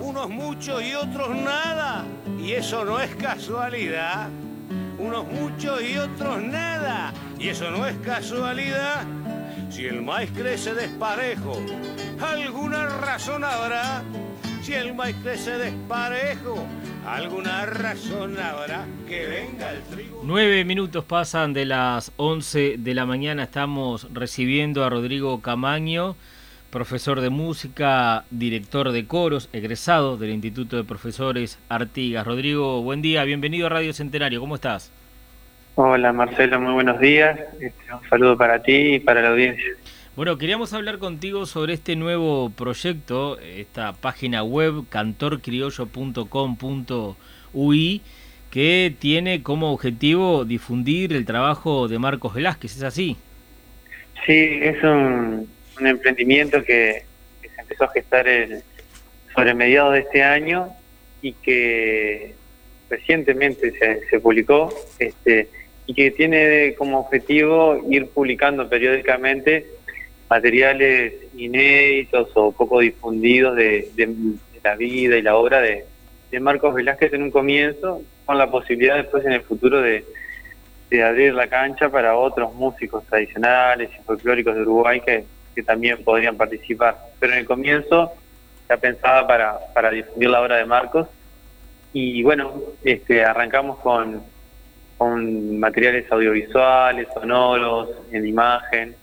unos muchos y otros nada. Y eso no es casualidad. Unos muchos y otros nada. Y eso no es casualidad. Si el maíz crece desparejo, alguna razón habrá. Si el maíz crece desparejo, alguna razón habrá que venga el trigo. Nueve minutos pasan de las once de la mañana. Estamos recibiendo a Rodrigo Camaño profesor de música, director de coros, egresado del Instituto de Profesores Artigas. Rodrigo, buen día, bienvenido a Radio Centenario, ¿cómo estás? Hola Marcelo, muy buenos días. Este, un saludo para ti y para la audiencia. Bueno, queríamos hablar contigo sobre este nuevo proyecto, esta página web cantorcriollo.com.ui, que tiene como objetivo difundir el trabajo de Marcos Velázquez, ¿es así? Sí, es un, un emprendimiento que, se empezó a gestar el, sobre mediados de este año y que recientemente se, publicó este, y que tiene como objetivo ir publicando periódicamente materiales inéditos o poco difundidos de, la vida y la obra de, de, Marcos Velázquez en un comienzo, con la posibilidad después en el futuro de abrir la cancha para otros músicos tradicionales y folclóricos de Uruguay que, que también podrían participar. Pero en el comienzo ya pensaba para, para difundir la obra de Marcos y bueno, este, arrancamos con, con materiales audiovisuales, sonoros, en imagen,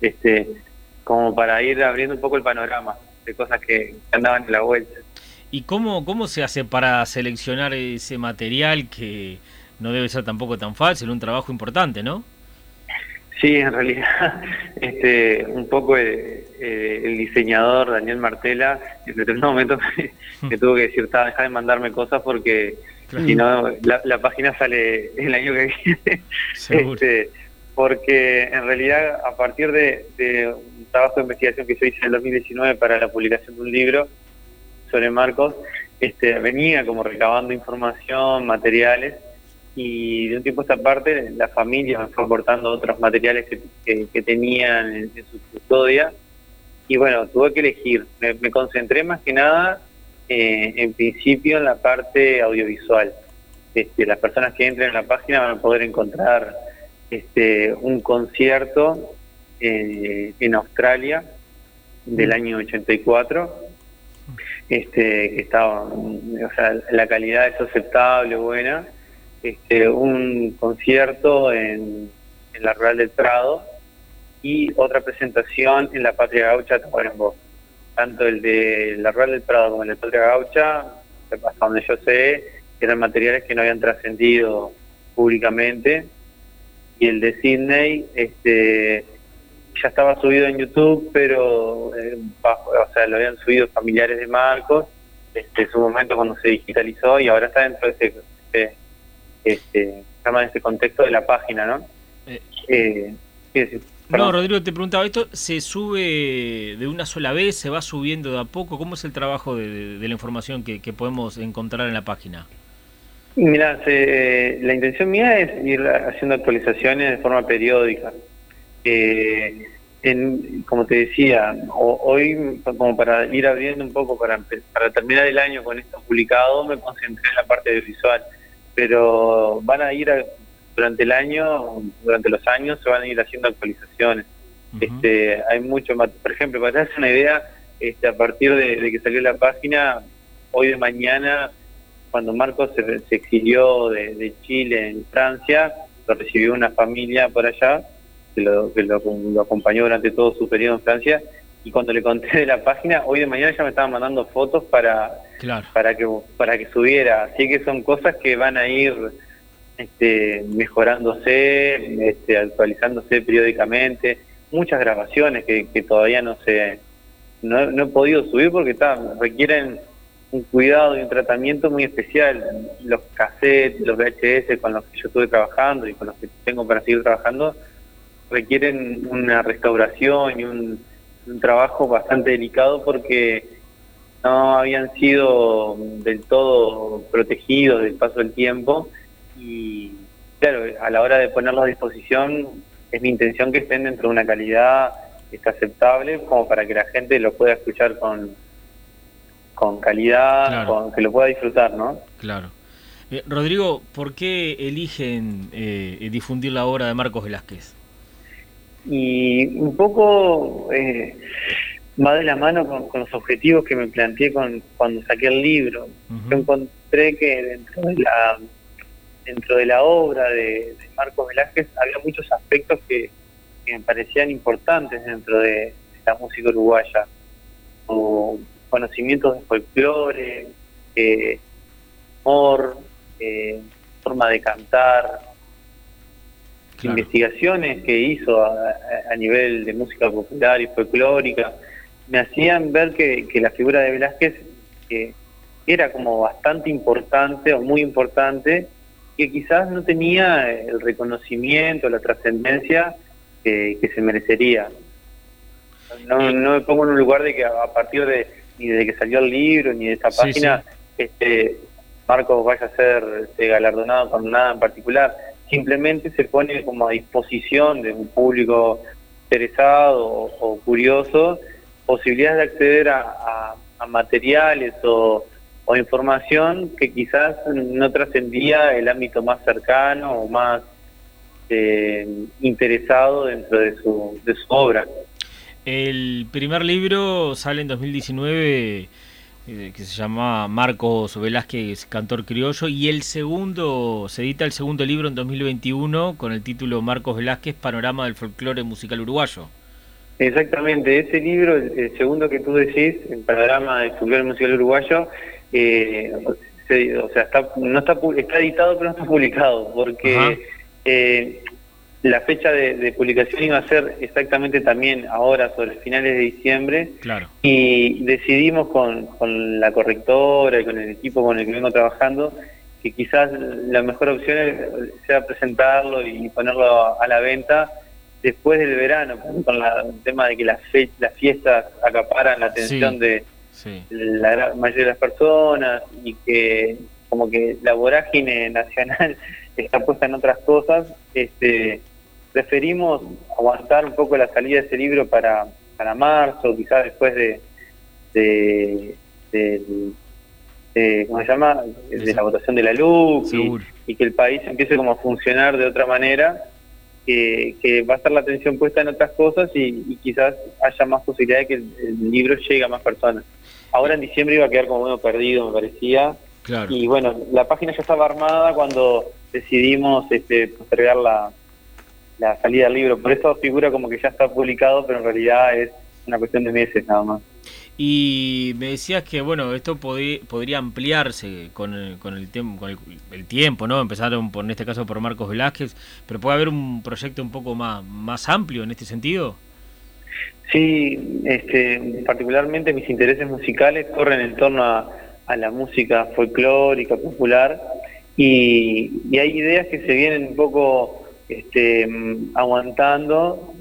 este, como para ir abriendo un poco el panorama de cosas que, andaban en la vuelta. ¿Y cómo, cómo se hace para seleccionar ese material que no debe ser tampoco tan fácil, un trabajo importante, ¿no? Sí, en realidad, este, un poco el, diseñador Daniel Martela en determinado momento me, tuvo que decir, deja de mandarme cosas porque si no, la, página sale el año que viene. Este, porque en realidad, a partir de, de, un trabajo de investigación que yo hice en el 2019 para la publicación de un libro sobre Marcos, este, venía como recabando información, materiales, y de un tiempo a esta parte la familia me fue aportando otros materiales que, tenían en, su custodia y bueno, tuve que elegir. Me, concentré más que nada eh, en principio en la parte audiovisual. Este, las personas que entren en la página van a poder encontrar este, un concierto eh, en Australia del año 84 este que estaba o sea la calidad es aceptable buena este, un concierto en, la Rural del Prado y otra presentación en la Patria Gaucha Tacuarembó. Tanto el de la Rural del Prado como el de Patria Gaucha, hasta donde yo sé, eran materiales que no habían trascendido públicamente. Y el de Sydney, este, ya estaba subido en YouTube, pero eh, o sea, lo habían subido familiares de Marcos este, en su momento cuando se digitalizó y ahora está dentro de ese, este, este, en este contexto de la página, ¿no? Eh, eh no, Rodrigo, te preguntaba, ¿esto se sube de una sola vez, se va subiendo de a poco? ¿Cómo es el trabajo de, la información que, podemos encontrar en la página? Mira, la intención mía es ir haciendo actualizaciones de forma periódica. Eh, como te decía, hoy, como para ir abriendo un poco, para, para terminar el año con esto publicado, me concentré en la parte visual pero van a ir durante el año, durante los años se van a ir haciendo actualizaciones. este, hay mucho más, por ejemplo, para darse una idea, este, a partir de, que salió la página, hoy de mañana, cuando Marcos se, exilió de, Chile en Francia, lo recibió una familia por allá, que, lo, que lo, acompañó durante todo su periodo en Francia, y cuando le conté de la página, hoy de mañana ya me estaban mandando fotos para, para que para que subiera. Así que son cosas que van a ir este, mejorándose, este, actualizándose periódicamente. Muchas grabaciones que, que todavía no se no, he podido subir porque requieren un cuidado y un tratamiento muy especial. Los cassettes, los VHS con los que yo estuve trabajando y con los que tengo para seguir trabajando requieren una restauración y un trabajo bastante delicado porque no habían sido del todo protegidos del paso del tiempo y claro, a la hora de ponerlos a disposición es mi intención que estén dentro de una calidad que está aceptable como para que la gente lo pueda escuchar con con calidad, con que lo pueda disfrutar, ¿no? Claro. Eh, Rodrigo, ¿por qué eligen eh, difundir la obra de Marcos Velázquez? Y un poco eh, va de la mano con, los objetivos que me planteé con, cuando saqué el libro. Yo encontré que dentro de la dentro de la obra de, Marcos Velázquez había muchos aspectos que, me parecían importantes dentro de, la música uruguaya, como conocimientos de folclore, eh, humor, eh, forma de cantar, investigaciones que hizo a, nivel de música popular y folclórica, me hacían ver que, la figura de Velázquez era como bastante importante o muy importante, que quizás no tenía el reconocimiento, la trascendencia que, se merecería. No, no me pongo en un lugar de que a partir de ni de que salió el libro ni de esa página este Marcos vaya a ser este, galardonado con nada en particular, simplemente se pone como a disposición de un público interesado o, curioso posibilidades de acceder a, materiales o, información que quizás no trascendía el ámbito más cercano o más eh, interesado dentro de su, de su obra. El primer libro sale en 2019 eh, que se llama Marcos Velázquez, cantor criollo, y el segundo, se edita el segundo libro en 2021 con el título Marcos Velázquez, Panorama del Folclore Musical Uruguayo. Exactamente, ese libro, el, segundo que tú decís, el Panorama del Folclore Musical Uruguayo, eh, o sea, está, no está, está editado pero no está publicado, porque la fecha de, publicación iba a ser exactamente también ahora, sobre finales de diciembre. Claro. Y decidimos con, con la correctora y con el equipo con el que vengo trabajando que quizás la mejor opción sea presentarlo y ponerlo a, la venta después del verano, con el tema de que las, las fiestas acaparan la atención de la mayoría de las personas y que como que la vorágine nacional está puesta en otras cosas, este preferimos aguantar un poco la salida de ese libro para, para marzo, quizás después de, de, ¿cómo se llama? De la votación de la luz y, que el país empiece como a funcionar de otra manera, que, que va a estar la atención puesta en otras cosas y, quizás haya más posibilidad de que el, libro llegue a más personas. Ahora en diciembre iba a quedar como medio perdido, me parecía. Y bueno, la página ya estaba armada cuando decidimos este, postergar la, la salida del libro. Por eso figura como que ya está publicado, pero en realidad es una cuestión de meses nada más. Y me decías que bueno, esto podría ampliarse con el, con, el, con el, tiempo, ¿no? Empezaron por, en este caso por Marcos Velázquez, pero puede haber un proyecto un poco más, más amplio en este sentido. Sí, este, particularmente mis intereses musicales corren en torno a, a la música folclórica, popular, y, y hay ideas que se vienen un poco este, aguantando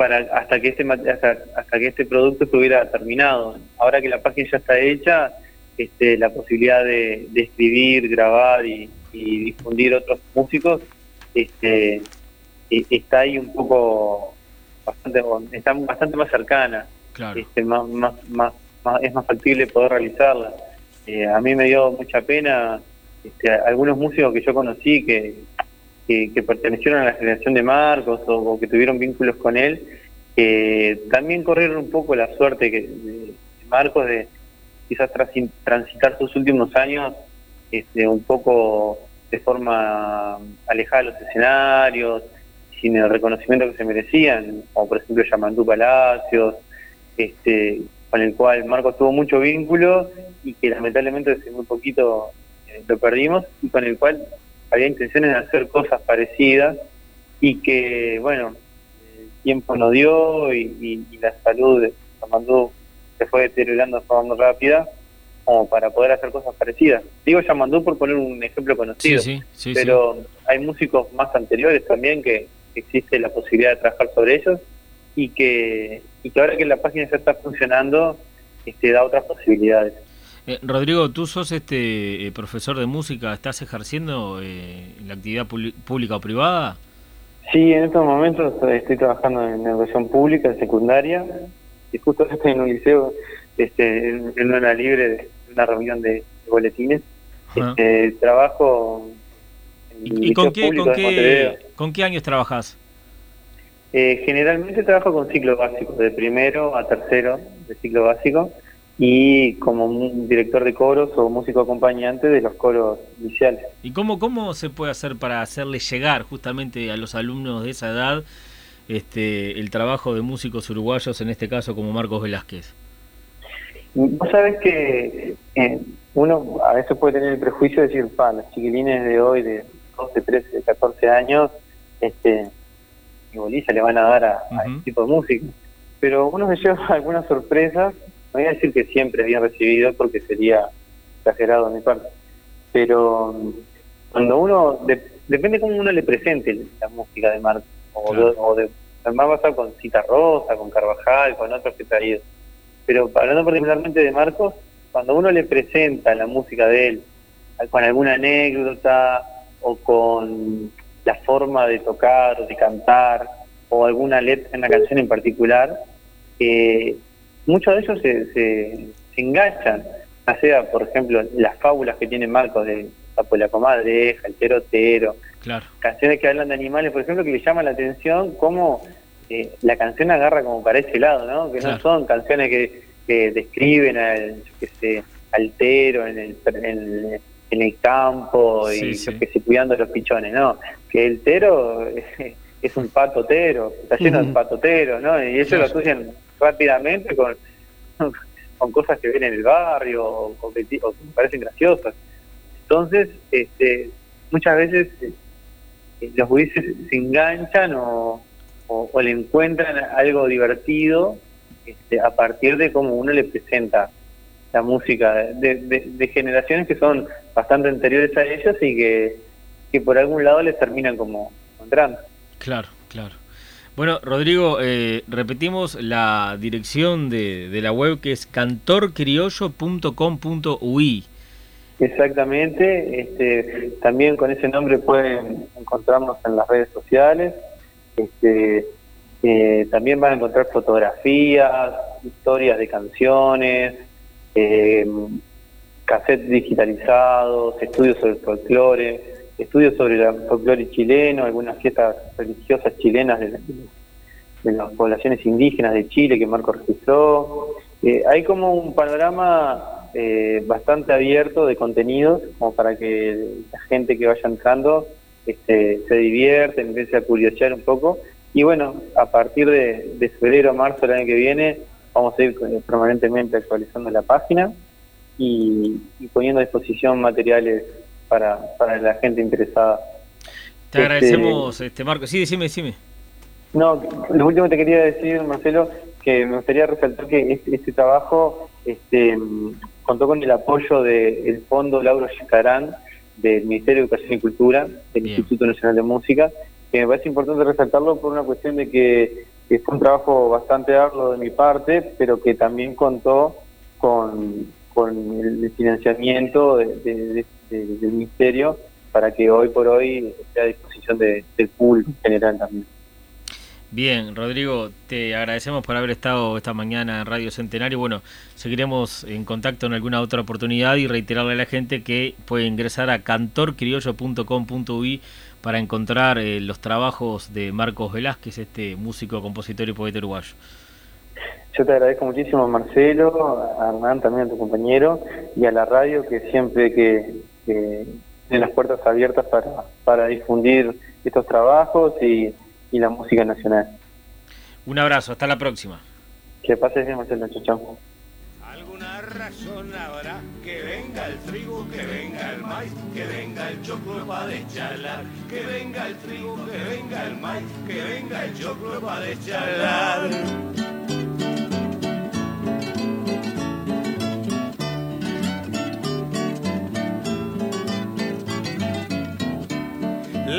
para hasta que este hasta, que este producto estuviera terminado. Ahora que la página ya está hecha, este, la posibilidad de, escribir, grabar y, difundir otros músicos, este, e, está ahí un poco bastante está bastante más cercana, este, más, más, más, es más factible poder realizarla. Eh, a mí me dio mucha pena este, algunos músicos que yo conocí que que, pertenecieron a la generación de Marcos o, que tuvieron vínculos con él, que también corrieron un poco la suerte que, de, Marcos de quizás transitar sus últimos años este, un poco de forma alejada de los escenarios, sin el reconocimiento que se merecían, como por ejemplo Yamandú Palacios, este, con el cual Marcos tuvo mucho vínculo y que lamentablemente hace muy poquito eh, lo perdimos y con el cual había intenciones de hacer cosas parecidas y que, bueno, el tiempo no dio y, la salud de Yamandú se fue deteriorando de forma rápida como para poder hacer cosas parecidas. Digo Yamandú por poner un ejemplo conocido, pero hay músicos más anteriores también que existe la posibilidad de trabajar sobre ellos y que, y que ahora que la página ya está funcionando, este, da otras posibilidades. Eh, Rodrigo, tú sos este eh, profesor de música, ¿estás ejerciendo eh, la actividad pública o privada? Sí, en estos momentos estoy trabajando en educación pública, en secundaria, y justo estoy en un liceo, este, en, una libre de una reunión de, boletines. Este, trabajo en ¿Y, con, qué, con, qué, con qué años trabajas? Eh, generalmente trabajo con ciclo básico, de primero a tercero de ciclo básico y como un director de coros o músico acompañante de los coros iniciales. ¿Y cómo, cómo se puede hacer para hacerle llegar justamente a los alumnos de esa edad este, el trabajo de músicos uruguayos, en este caso como Marcos Velázquez? Vos sabés que eh, uno a veces puede tener el prejuicio de decir, pa, los chiquilines de hoy de 12, 13, 14 años, este, y bolilla le van a dar a, a este tipo de música. Pero uno se lleva algunas sorpresas voy a decir que siempre es bien recibido porque sería exagerado de mi parte, pero mm, cuando uno, depende cómo uno le presente la música de Marco, o, de, o de, más con Cita Rosa, con Carvajal, con otros que ha ido. Pero hablando particularmente de Marcos, cuando uno le presenta la música de él, con alguna anécdota o con la forma de tocar o de cantar o alguna letra en la canción en particular, eh, muchos de ellos se, se, enganchan, ya sea, por ejemplo, las fábulas que tiene Marcos de Papo la Comadreja, El Terotero, claro. canciones que hablan de animales, por ejemplo, que le llaman la atención cómo eh, la canción agarra como para ese lado, ¿no? Que no son canciones que, que describen al, que se altero en el, en, el campo y que se cuidando los pichones, ¿no? Que el tero es un patotero, está lleno de patoteros, ¿no? Y eso lo asocian rápidamente con, con cosas que ven en el barrio o, que, me parecen graciosas. Entonces, este, muchas veces eh, los jueces se enganchan o, o, le encuentran algo divertido este, a partir de cómo uno le presenta la música de, de, generaciones que son bastante anteriores a ellos y que, que por algún lado les terminan como encontrando. Claro, claro. Bueno, Rodrigo, eh, repetimos la dirección de, de, la web que es cantorcriollo.com.ui. Exactamente, este, también con ese nombre pueden encontrarnos en las redes sociales. Este, eh, también van a encontrar fotografías, historias de canciones, eh, cassettes digitalizados, estudios sobre folclore estudios sobre el folclore chileno, algunas fiestas religiosas chilenas de, las poblaciones indígenas de Chile que Marco registró. Eh, hay como un panorama eh, bastante abierto de contenidos, como para que la gente que vaya entrando este, se divierte, empiece a curiosear un poco. Y bueno, a partir de, febrero o marzo del año que viene, vamos a ir permanentemente actualizando la página y poniendo a disposición materiales para, para la gente interesada. Te agradecemos, este, Marco. Sí, decime, decime. No, lo último que te quería decir, Marcelo, que me gustaría resaltar que este, este trabajo este, contó con el apoyo del Fondo Lauro Chicarán del Ministerio de Educación y Cultura, del Instituto Nacional de Música, que me parece importante resaltarlo por una cuestión de que, fue un trabajo bastante arduo de mi parte, pero que también contó con, con el financiamiento de, del Ministerio para que hoy por hoy esté a disposición del pool general también. Bien, Rodrigo, te agradecemos por haber estado esta mañana en Radio Centenario. Bueno, seguiremos en contacto en alguna otra oportunidad y reiterarle a la gente que puede ingresar a cantorcriollo.com.uy para encontrar eh, los trabajos de Marcos Velázquez, este músico, compositor y poeta uruguayo. Yo te agradezco muchísimo a Marcelo, a Hernán también, a tu compañero, y a la radio que siempre que que tiene las puertas abiertas para, para difundir estos trabajos y, y la música nacional. Un abrazo, hasta la próxima. Que pase bien, Marcelo, chao. Alguna razón habrá que venga el trigo, que venga el maíz, que venga el choclo para deschalar, que venga el trigo, que venga el maíz, que venga el choclo para deschalar.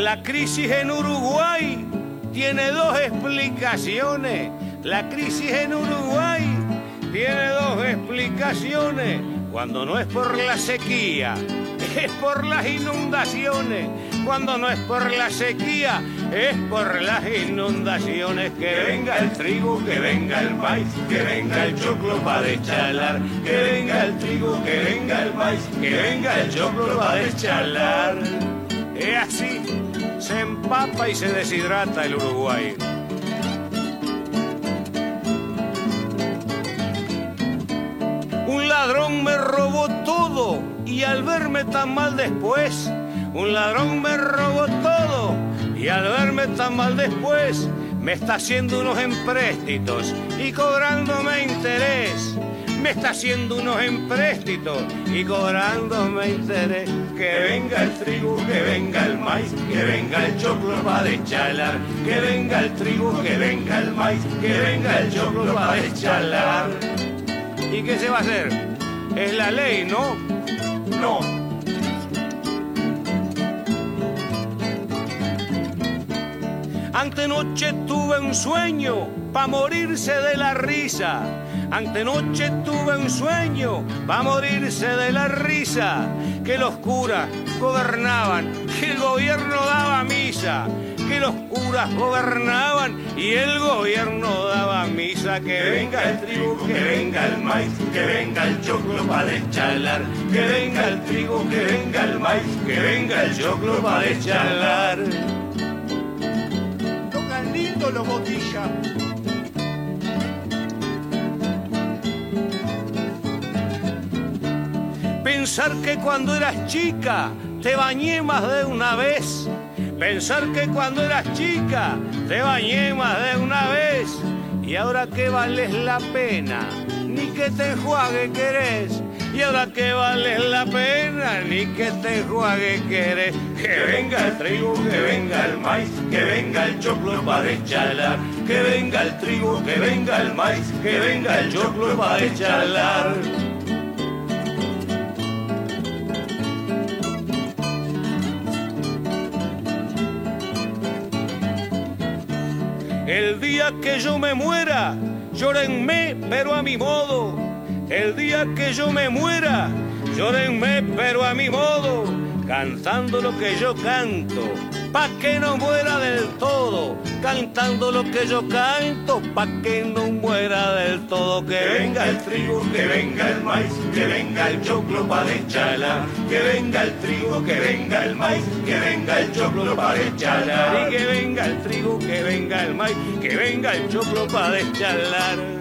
La crisis en Uruguay tiene dos explicaciones. La crisis en Uruguay tiene dos explicaciones. Cuando no es por la sequía, es por las inundaciones. cuando no es por la sequía, es por las inundaciones. Que venga el trigo, que venga el maíz, que venga el choclo para deschalar, que venga el trigo, que venga el maíz, que venga el choclo para deschalar. Es así, se empapa y se deshidrata el Uruguay. Un ladrón me robó todo y al verme tan mal después, un ladrón me robó todo y al verme tan mal después, me está haciendo unos empréstitos y cobrándome interés. Me está haciendo unos empréstitos y cobrándome interés. Que venga el trigo, que venga el maíz, que venga el choclo para deschalar. Que venga el trigo, que venga el maíz, que venga el choclo para deschalar. ¿Y qué se va a hacer? Es la ley, ¿no? No. Antenoche tuve un sueño pa' morirse de la risa. Antenoche tuve un sueño pa' morirse de la risa. Que los curas gobernaban, que el gobierno daba misa. Que los curas gobernaban y el gobierno daba misa. Que venga el trigo, que venga el maíz, que venga el choclo para deschalar. Que venga el trigo, que venga el maíz, que venga el choclo para deschalar. Tocan lindo los botillas. Pensar que cuando eras chica te bañé más de una vez. Pensar que cuando eras chica te bañé más de una vez. Y ahora que vales la pena, ni que te enjuague querés. Y ahora que vales la pena, ni que te enjuague querés. Que venga el trigo, que venga el maíz, que venga el choclo para deschalar. Que venga el trigo, que venga el maíz, que venga el choclo para deschalar. El día que yo me muera, llórenme, pero a mi modo. El día que yo me muera, llórenme, pero a mi modo. Cantando lo que yo canto, pa' que no muera del todo. Cantando lo que yo canto, pa' que no muera del todo. Que venga el trigo, que venga el maíz, que venga el choclo pa' deschalar. Que venga el trigo, que venga el maíz, que venga el choclo pa' deschalar. Y que venga el trigo, que venga el maíz, que venga el choclo pa' deschalar.